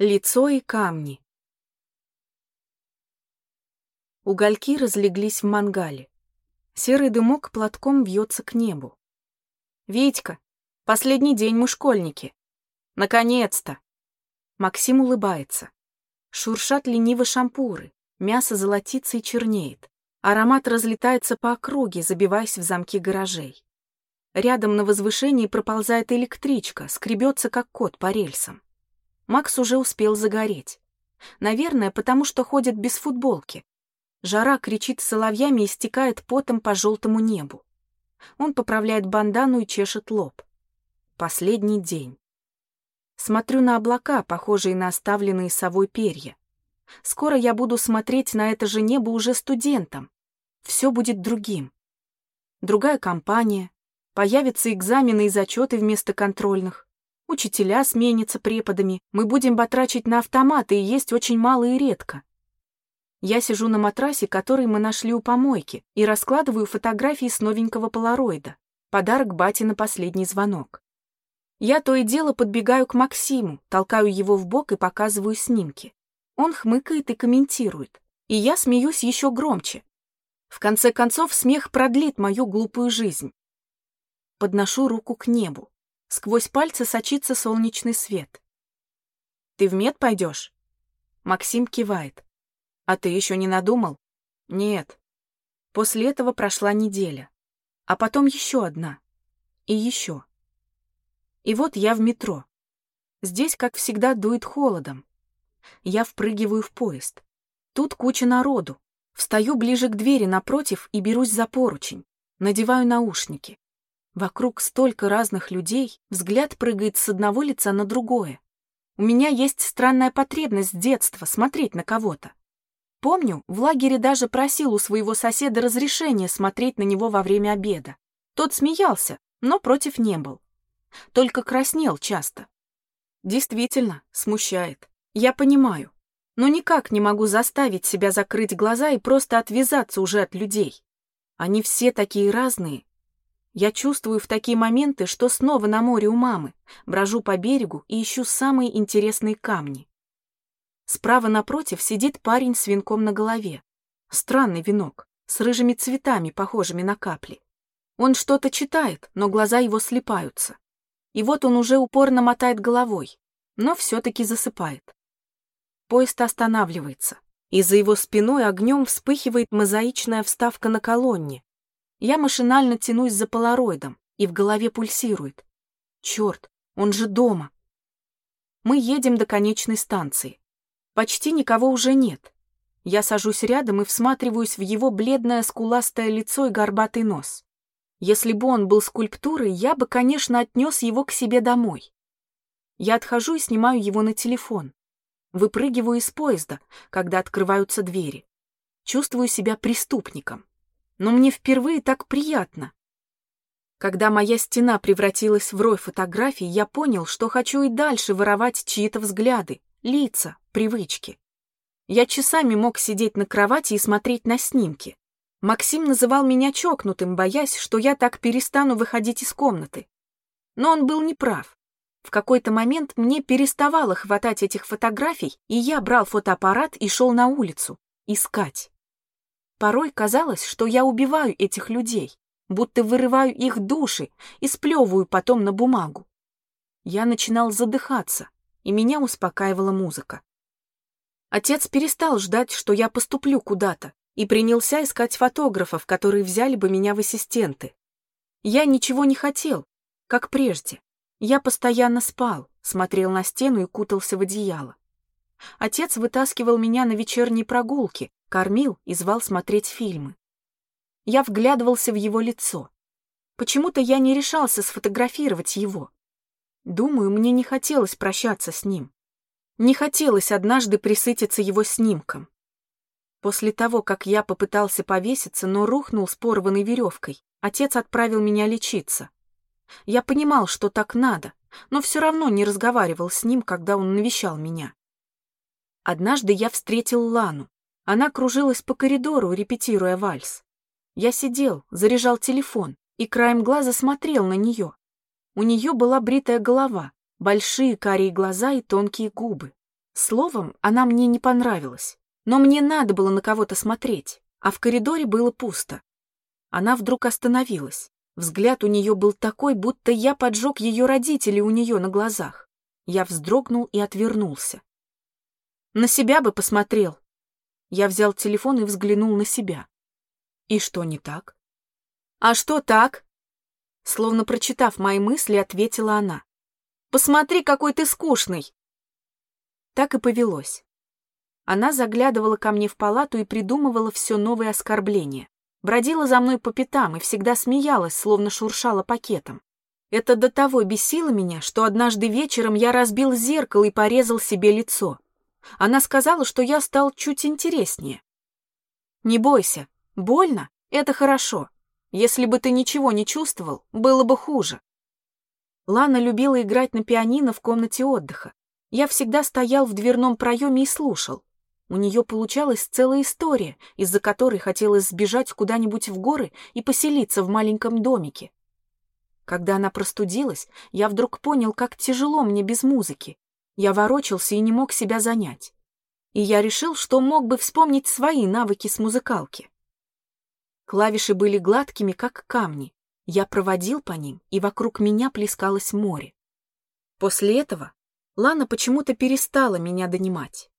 Лицо и камни. Угольки разлеглись в мангале. Серый дымок платком вьется к небу. «Витька, последний день мы школьники. Наконец-то!» Максим улыбается. Шуршат лениво шампуры, мясо золотится и чернеет. Аромат разлетается по округе, забиваясь в замки гаражей. Рядом на возвышении проползает электричка, скребется, как кот по рельсам. Макс уже успел загореть. Наверное, потому что ходит без футболки. Жара кричит соловьями и стекает потом по желтому небу. Он поправляет бандану и чешет лоб. Последний день. Смотрю на облака, похожие на оставленные совой перья. Скоро я буду смотреть на это же небо уже студентом. Все будет другим. Другая компания. Появятся экзамены и зачеты вместо контрольных. Учителя сменятся преподами, мы будем батрачить на автоматы и есть очень мало и редко. Я сижу на матрасе, который мы нашли у помойки, и раскладываю фотографии с новенького полароида. Подарок бате на последний звонок. Я то и дело подбегаю к Максиму, толкаю его в бок и показываю снимки. Он хмыкает и комментирует. И я смеюсь еще громче. В конце концов, смех продлит мою глупую жизнь. Подношу руку к небу. Сквозь пальцы сочится солнечный свет. «Ты в мед пойдешь?» Максим кивает. «А ты еще не надумал?» «Нет». После этого прошла неделя. А потом еще одна. И еще. И вот я в метро. Здесь, как всегда, дует холодом. Я впрыгиваю в поезд. Тут куча народу. Встаю ближе к двери напротив и берусь за поручень. Надеваю наушники. Вокруг столько разных людей, взгляд прыгает с одного лица на другое. У меня есть странная потребность с детства смотреть на кого-то. Помню, в лагере даже просил у своего соседа разрешения смотреть на него во время обеда. Тот смеялся, но против не был. Только краснел часто. Действительно, смущает. Я понимаю. Но никак не могу заставить себя закрыть глаза и просто отвязаться уже от людей. Они все такие разные, я чувствую в такие моменты, что снова на море у мамы, брожу по берегу и ищу самые интересные камни. Справа напротив сидит парень с венком на голове. Странный венок, с рыжими цветами, похожими на капли. Он что-то читает, но глаза его слепаются. И вот он уже упорно мотает головой, но все-таки засыпает. Поезд останавливается, и за его спиной огнем вспыхивает мозаичная вставка на колонне, я машинально тянусь за полароидом, и в голове пульсирует. Черт, он же дома. Мы едем до конечной станции. Почти никого уже нет. Я сажусь рядом и всматриваюсь в его бледное скуластое лицо и горбатый нос. Если бы он был скульптурой, я бы, конечно, отнес его к себе домой. Я отхожу и снимаю его на телефон. Выпрыгиваю из поезда, когда открываются двери. Чувствую себя преступником но мне впервые так приятно. Когда моя стена превратилась в рой фотографий, я понял, что хочу и дальше воровать чьи-то взгляды, лица, привычки. Я часами мог сидеть на кровати и смотреть на снимки. Максим называл меня чокнутым, боясь, что я так перестану выходить из комнаты. Но он был неправ. В какой-то момент мне переставало хватать этих фотографий, и я брал фотоаппарат и шел на улицу. Искать. Порой казалось, что я убиваю этих людей, будто вырываю их души и сплевываю потом на бумагу. Я начинал задыхаться, и меня успокаивала музыка. Отец перестал ждать, что я поступлю куда-то, и принялся искать фотографов, которые взяли бы меня в ассистенты. Я ничего не хотел, как прежде. Я постоянно спал, смотрел на стену и кутался в одеяло. Отец вытаскивал меня на вечерние прогулки, кормил и звал смотреть фильмы. Я вглядывался в его лицо. Почему-то я не решался сфотографировать его. Думаю, мне не хотелось прощаться с ним. Не хотелось однажды присытиться его снимком. После того, как я попытался повеситься, но рухнул с порванной веревкой, отец отправил меня лечиться. Я понимал, что так надо, но все равно не разговаривал с ним, когда он навещал меня. Однажды я встретил Лану. Она кружилась по коридору, репетируя вальс. Я сидел, заряжал телефон и краем глаза смотрел на нее. У нее была бритая голова, большие карие глаза и тонкие губы. Словом, она мне не понравилась, но мне надо было на кого-то смотреть, а в коридоре было пусто. Она вдруг остановилась. Взгляд у нее был такой, будто я поджег ее родителей у нее на глазах. Я вздрогнул и отвернулся. На себя бы посмотрел. Я взял телефон и взглянул на себя. И что не так? А что так? Словно прочитав мои мысли, ответила она. Посмотри, какой ты скучный. Так и повелось. Она заглядывала ко мне в палату и придумывала все новые оскорбления. Бродила за мной по пятам и всегда смеялась, словно шуршала пакетом. Это до того бесило меня, что однажды вечером я разбил зеркало и порезал себе лицо. Она сказала, что я стал чуть интереснее. «Не бойся, больно — это хорошо. Если бы ты ничего не чувствовал, было бы хуже». Лана любила играть на пианино в комнате отдыха. Я всегда стоял в дверном проеме и слушал. У нее получалась целая история, из-за которой хотелось сбежать куда-нибудь в горы и поселиться в маленьком домике. Когда она простудилась, я вдруг понял, как тяжело мне без музыки. Я ворочался и не мог себя занять. И я решил, что мог бы вспомнить свои навыки с музыкалки. Клавиши были гладкими, как камни. Я проводил по ним, и вокруг меня плескалось море. После этого Лана почему-то перестала меня донимать.